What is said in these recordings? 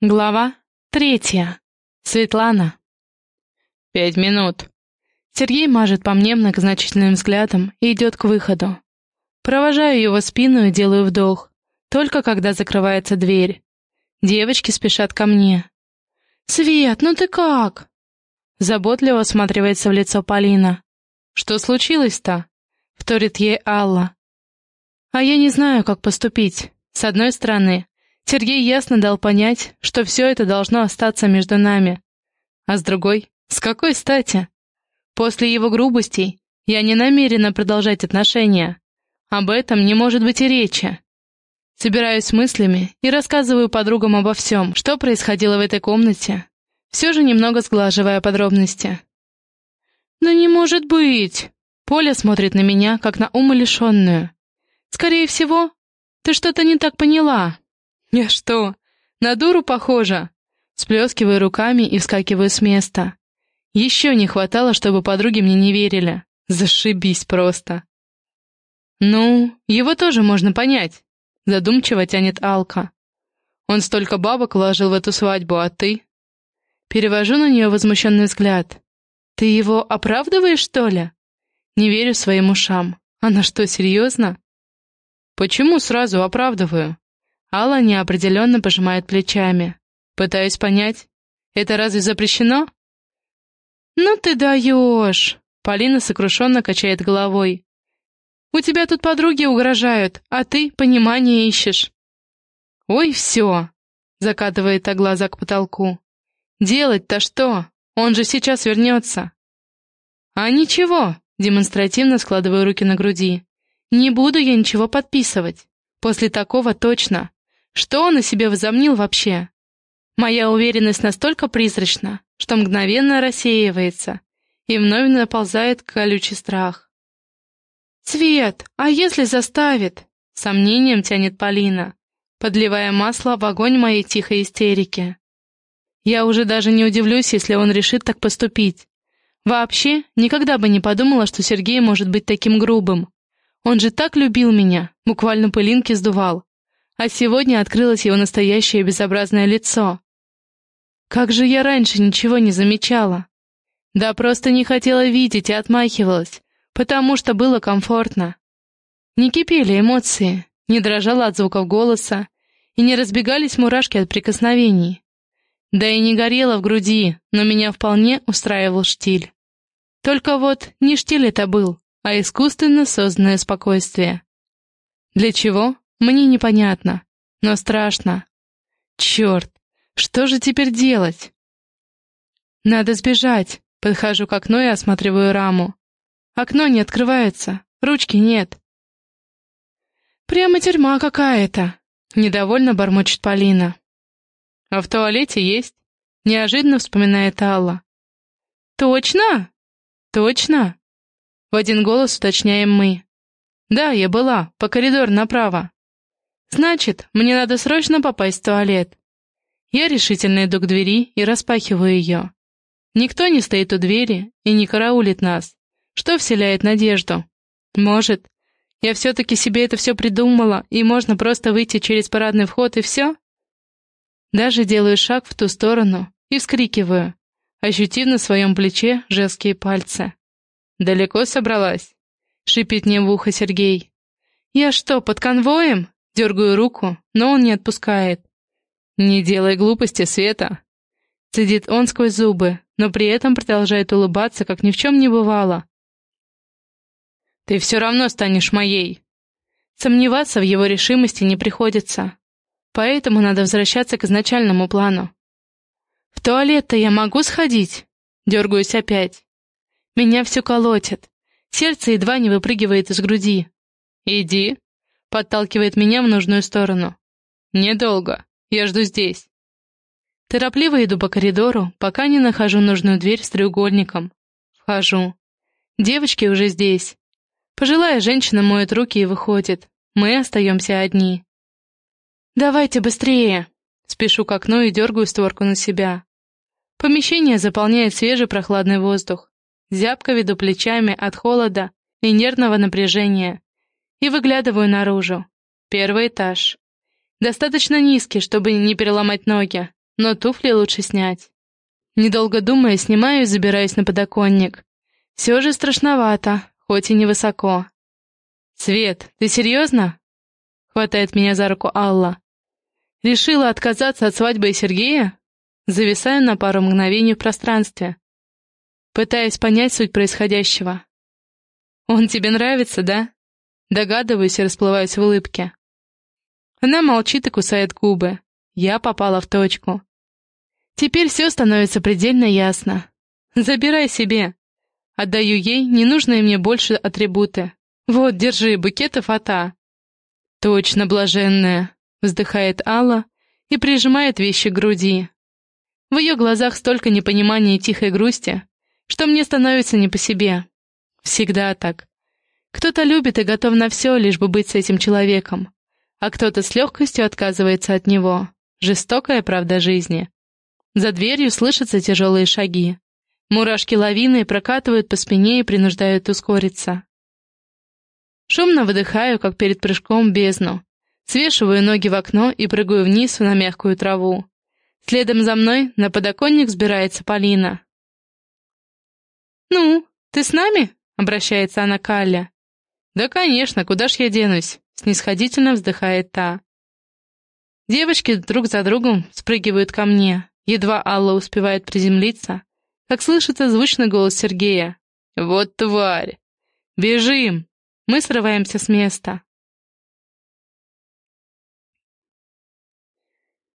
Глава третья. Светлана. Пять минут. Сергей мажет по мне многозначительным взглядом и идет к выходу. Провожаю его спину и делаю вдох, только когда закрывается дверь. Девочки спешат ко мне. «Свет, ну ты как?» Заботливо осматривается в лицо Полина. «Что случилось-то?» — вторит ей Алла. «А я не знаю, как поступить. С одной стороны, Сергей ясно дал понять, что все это должно остаться между нами. А с другой, с какой стати? После его грубостей я не намерена продолжать отношения. Об этом не может быть и речи. Собираюсь мыслями и рассказываю подругам обо всем, что происходило в этой комнате, все же немного сглаживая подробности. «Да не может быть!» Поля смотрит на меня, как на умалишенную. «Скорее всего, ты что-то не так поняла». «Я что, на дуру похожа?» Сплескиваю руками и вскакиваю с места. Еще не хватало, чтобы подруги мне не верили. Зашибись просто. «Ну, его тоже можно понять», — задумчиво тянет Алка. «Он столько бабок вложил в эту свадьбу, а ты?» Перевожу на нее возмущенный взгляд. «Ты его оправдываешь, что ли?» Не верю своим ушам. Она что, серьезно? «Почему сразу оправдываю?» Алла неопределенно пожимает плечами. Пытаюсь понять, это разве запрещено? «Ну ты даешь!» Полина сокрушенно качает головой. «У тебя тут подруги угрожают, а ты понимание ищешь». «Ой, все!» — закатывает та глаза к потолку. «Делать-то что? Он же сейчас вернется». «А ничего!» — демонстративно складываю руки на груди. «Не буду я ничего подписывать. После такого точно. Что он о себе возомнил вообще? Моя уверенность настолько призрачна, что мгновенно рассеивается, и вновь наползает колючий страх. «Цвет, а если заставит?» — сомнением тянет Полина, подливая масло в огонь моей тихой истерики. Я уже даже не удивлюсь, если он решит так поступить. Вообще, никогда бы не подумала, что Сергей может быть таким грубым. Он же так любил меня, буквально пылинки сдувал. А сегодня открылось его настоящее безобразное лицо. Как же я раньше ничего не замечала? Да просто не хотела видеть и отмахивалась, потому что было комфортно. Не кипели эмоции, не дрожала от звуков голоса и не разбегались мурашки от прикосновений. Да и не горело в груди, но меня вполне устраивал штиль. Только вот не штиль это был, а искусственно созданное спокойствие. Для чего? Мне непонятно, но страшно. Черт, что же теперь делать? Надо сбежать. Подхожу к окну и осматриваю раму. Окно не открывается, ручки нет. Прямо тюрьма какая-то. Недовольно бормочет Полина. А в туалете есть? Неожиданно вспоминает Алла. Точно? Точно? В один голос уточняем мы. Да, я была, по коридору направо. Значит, мне надо срочно попасть в туалет. Я решительно иду к двери и распахиваю ее. Никто не стоит у двери и не караулит нас, что вселяет надежду. Может, я все-таки себе это все придумала, и можно просто выйти через парадный вход и все? Даже делаю шаг в ту сторону и вскрикиваю, ощутив на своем плече жесткие пальцы. «Далеко собралась?» — шипит мне в ухо Сергей. «Я что, под конвоем?» Дергаю руку, но он не отпускает. «Не делай глупости, Света!» Цедит он сквозь зубы, но при этом продолжает улыбаться, как ни в чем не бывало. «Ты все равно станешь моей!» Сомневаться в его решимости не приходится. Поэтому надо возвращаться к изначальному плану. «В туалет-то я могу сходить?» Дергаюсь опять. Меня все колотит. Сердце едва не выпрыгивает из груди. «Иди», Подталкивает меня в нужную сторону. «Недолго. Я жду здесь». Торопливо иду по коридору, пока не нахожу нужную дверь с треугольником. Вхожу. Девочки уже здесь. Пожилая женщина моет руки и выходит. Мы остаемся одни. «Давайте быстрее!» Спешу к окну и дергаю створку на себя. Помещение заполняет свежий прохладный воздух. Зябко веду плечами от холода и нервного напряжения и выглядываю наружу. Первый этаж. Достаточно низкий, чтобы не переломать ноги, но туфли лучше снять. Недолго думая, снимаю и забираюсь на подоконник. Все же страшновато, хоть и невысоко. «Свет, ты серьезно?» — хватает меня за руку Алла. «Решила отказаться от свадьбы Сергея?» Зависаю на пару мгновений в пространстве. Пытаясь понять суть происходящего. «Он тебе нравится, да?» Догадываюсь и расплываюсь в улыбке. Она молчит и кусает губы. Я попала в точку. Теперь все становится предельно ясно. Забирай себе. Отдаю ей ненужные мне больше атрибуты. Вот, держи, букеты фата. Точно блаженная, вздыхает Алла и прижимает вещи к груди. В ее глазах столько непонимания и тихой грусти, что мне становится не по себе. Всегда так. Кто-то любит и готов на все, лишь бы быть с этим человеком, а кто-то с легкостью отказывается от него. Жестокая правда жизни. За дверью слышатся тяжелые шаги. Мурашки лавины прокатывают по спине и принуждают ускориться. Шумно выдыхаю, как перед прыжком бездну. Свешиваю ноги в окно и прыгаю вниз на мягкую траву. Следом за мной на подоконник взбирается Полина. «Ну, ты с нами?» — обращается она к Алле. «Да, конечно, куда ж я денусь?» — снисходительно вздыхает та. Девочки друг за другом спрыгивают ко мне. Едва Алла успевает приземлиться, как слышится звучный голос Сергея. «Вот тварь! Бежим!» Мы срываемся с места.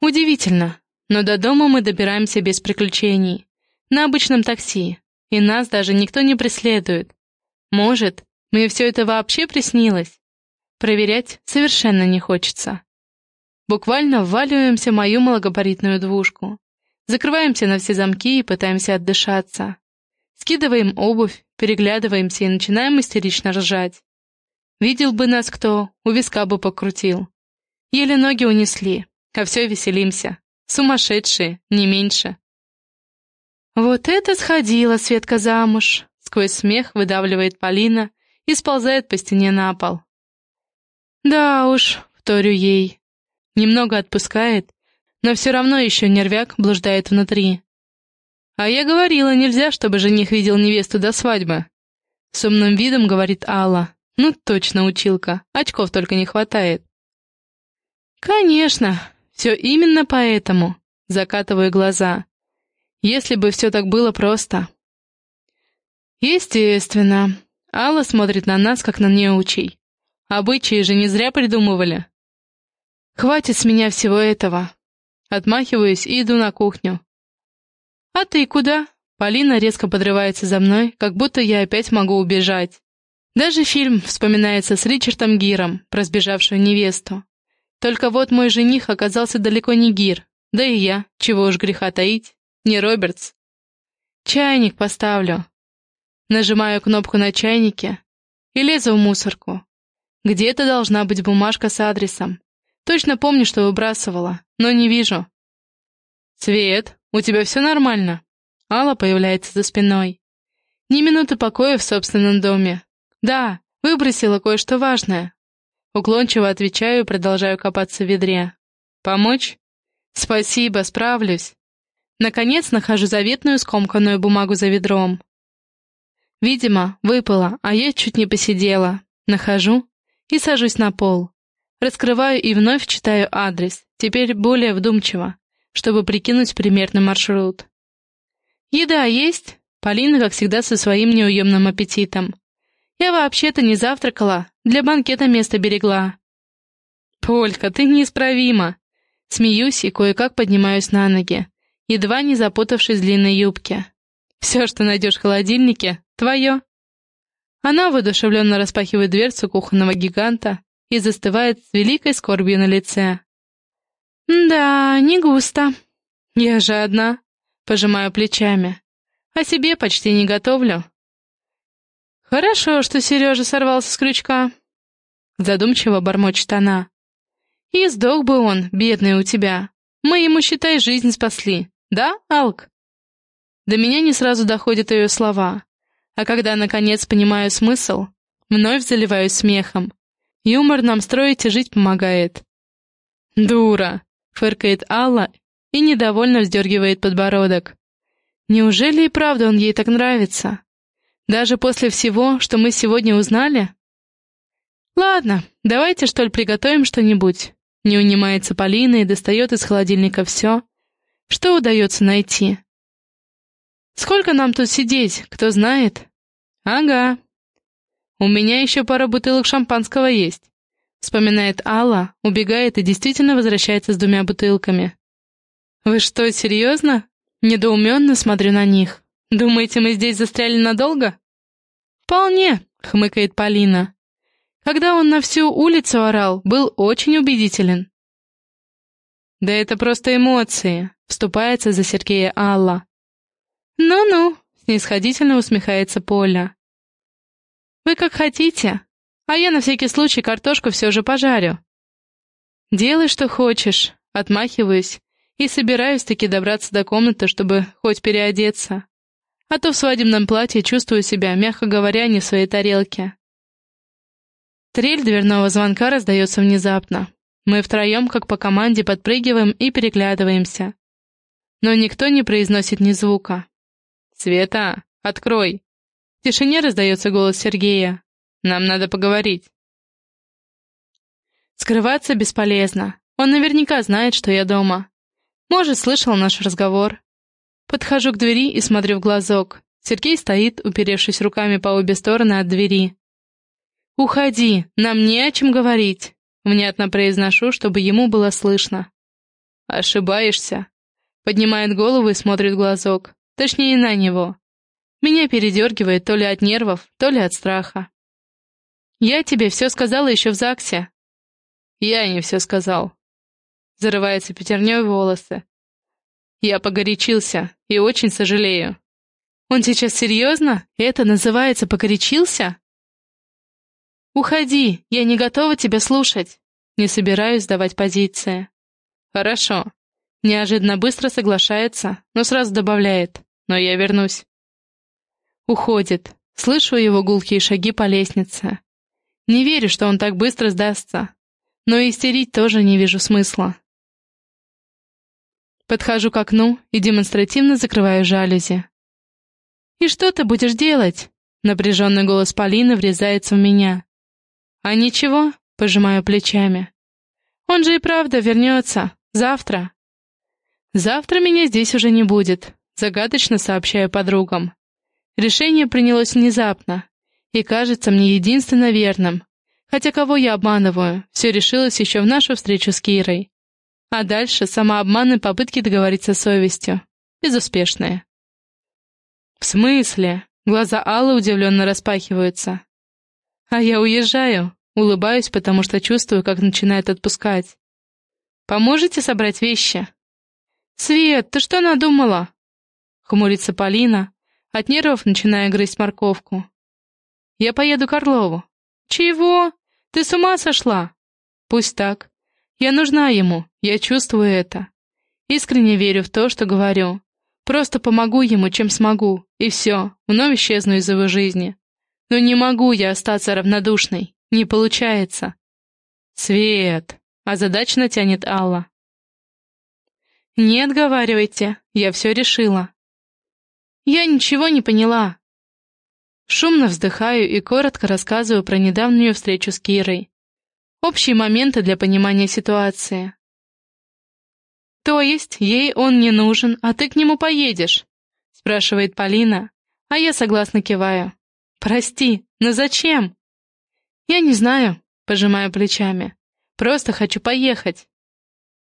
Удивительно, но до дома мы добираемся без приключений. На обычном такси, и нас даже никто не преследует. Может, мне все это вообще приснилось? Проверять совершенно не хочется. Буквально вваливаемся в мою малогабаритную двушку. Закрываемся на все замки и пытаемся отдышаться. Скидываем обувь, переглядываемся и начинаем истерично ржать. Видел бы нас кто, у виска бы покрутил. Еле ноги унесли, а все веселимся. Сумасшедшие, не меньше. «Вот это сходила Светка замуж!» Сквозь смех выдавливает Полина и сползает по стене на пол. «Да уж», — вторю ей. Немного отпускает, но все равно еще нервяк блуждает внутри. «А я говорила, нельзя, чтобы жених видел невесту до свадьбы». С умным видом говорит Алла. «Ну точно, училка, очков только не хватает». «Конечно, все именно поэтому», — закатываю глаза. «Если бы все так было просто». «Естественно». Алла смотрит на нас, как на неучий. Обычаи же не зря придумывали. «Хватит с меня всего этого». Отмахиваюсь и иду на кухню. «А ты куда?» Полина резко подрывается за мной, как будто я опять могу убежать. Даже фильм вспоминается с Ричардом Гиром про сбежавшую невесту. Только вот мой жених оказался далеко не Гир, да и я, чего уж греха таить, не Робертс. Чайник поставлю. Нажимаю кнопку на чайнике и лезу в мусорку. Где-то должна быть бумажка с адресом. Точно помню, что выбрасывала, но не вижу. «Свет, у тебя все нормально?» Алла появляется за спиной. Ни минуты покоя в собственном доме. Да, выбросила кое-что важное. Уклончиво отвечаю и продолжаю копаться в ведре. «Помочь?» «Спасибо, справлюсь». Наконец нахожу заветную скомканную бумагу за ведром. Видимо, выпала, а я чуть не посидела. Нахожу и сажусь на пол. Раскрываю и вновь читаю адрес, теперь более вдумчиво, чтобы прикинуть примерный маршрут. «Еда есть?» Полина, как всегда, со своим неуемным аппетитом. «Я вообще-то не завтракала, для банкета место берегла». «Полька, ты неисправима!» Смеюсь и кое-как поднимаюсь на ноги, едва не запутавшись в длинной юбке. «Все, что найдешь в холодильнике, твое». Она воодушевленно распахивает дверцу кухонного гиганта и застывает с великой скорбью на лице. «Да, не густо. Я же одна», — пожимаю плечами. «А себе почти не готовлю». «Хорошо, что Сережа сорвался с крючка», — задумчиво бормочет она. «И сдох бы он, бедный у тебя. Мы ему, считай, жизнь спасли. Да, Алк?» До меня не сразу доходят ее слова, а когда, наконец, понимаю смысл, вновь заливаюсь смехом. Юмор нам строить и жить помогает. «Дура!» — фыркает Алла и недовольно вздергивает подбородок. Неужели и правда он ей так нравится? Даже после всего, что мы сегодня узнали? Ладно, давайте, что ли, приготовим что-нибудь. Не унимается Полина и достает из холодильника все, что удается найти. Сколько нам тут сидеть, кто знает? Ага. У меня еще пара бутылок шампанского есть. Вспоминает Алла, убегает и действительно возвращается с двумя бутылками. Вы что, серьезно? Недоуменно смотрю на них. Думаете, мы здесь застряли надолго? Вполне, хмыкает Полина. Когда он на всю улицу орал, был очень убедителен. Да это просто эмоции, вступается за Сергея Алла. «Ну-ну», — снисходительно усмехается Поля. «Вы как хотите, а я на всякий случай картошку все же пожарю». «Делай, что хочешь», — отмахиваюсь и собираюсь таки добраться до комнаты, чтобы хоть переодеться. А то в свадебном платье чувствую себя, мягко говоря, не в своей тарелке. Трель дверного звонка раздается внезапно. Мы втроем, как по команде, подпрыгиваем и переглядываемся. Но никто не произносит ни звука. «Света, открой!» В тишине раздается голос Сергея. «Нам надо поговорить». Скрываться бесполезно. Он наверняка знает, что я дома. Может, слышал наш разговор. Подхожу к двери и смотрю в глазок. Сергей стоит, уперевшись руками по обе стороны от двери. «Уходи, нам не о чем говорить», — внятно произношу, чтобы ему было слышно. «Ошибаешься», — поднимает голову и смотрит в глазок. Точнее, на него. Меня передергивает то ли от нервов, то ли от страха. «Я тебе все сказала еще в ЗАГСе». «Я не все сказал». Зарывается пятерней волосы. Я погорячился и очень сожалею. Он сейчас серьезно? Это называется погорячился? Уходи, я не готова тебя слушать. Не собираюсь сдавать позиции. Хорошо. Неожиданно быстро соглашается, но сразу добавляет но я вернусь. Уходит. Слышу его гулкие шаги по лестнице. Не верю, что он так быстро сдастся. Но истерить тоже не вижу смысла. Подхожу к окну и демонстративно закрываю жалюзи. «И что ты будешь делать?» Напряженный голос Полины врезается в меня. «А ничего», — пожимаю плечами. «Он же и правда вернется. Завтра». «Завтра меня здесь уже не будет. Загадочно сообщаю подругам. Решение принялось внезапно и кажется мне единственно верным. Хотя кого я обманываю, все решилось еще в нашу встречу с Кирой. А дальше самообман и попытки договориться с совестью. Безуспешные. «В смысле?» Глаза Аллы удивленно распахиваются. «А я уезжаю», улыбаюсь, потому что чувствую, как начинает отпускать. «Поможете собрать вещи?» «Свет, ты что надумала?» Хмурится Полина, от нервов начиная грызть морковку. «Я поеду к Орлову». «Чего? Ты с ума сошла?» «Пусть так. Я нужна ему, я чувствую это. Искренне верю в то, что говорю. Просто помогу ему, чем смогу, и все, вновь исчезну из его жизни. Но не могу я остаться равнодушной, не получается». «Свет!» — озадаченно тянет Алла. «Не отговаривайте, я все решила. Я ничего не поняла. Шумно вздыхаю и коротко рассказываю про недавнюю встречу с Кирой. Общие моменты для понимания ситуации. «То есть, ей он не нужен, а ты к нему поедешь?» — спрашивает Полина, а я согласно киваю. «Прости, но зачем?» «Я не знаю», — пожимаю плечами. «Просто хочу поехать».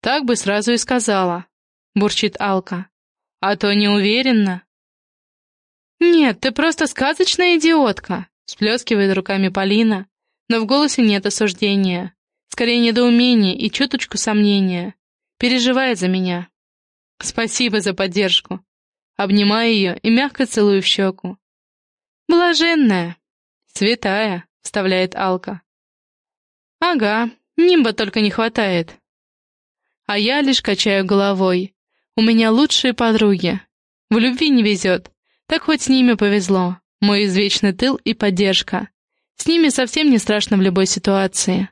«Так бы сразу и сказала», — бурчит Алка. «А то не уверена». «Нет, ты просто сказочная идиотка!» — сплескивает руками Полина, но в голосе нет осуждения. Скорее недоумения и чуточку сомнения. Переживает за меня. Спасибо за поддержку. Обнимаю ее и мягко целую в щеку. «Блаженная!» «Святая!» — вставляет Алка. «Ага, нимба только не хватает». А я лишь качаю головой. У меня лучшие подруги. В любви не везет, так хоть с ними повезло. Мой извечный тыл и поддержка. С ними совсем не страшно в любой ситуации.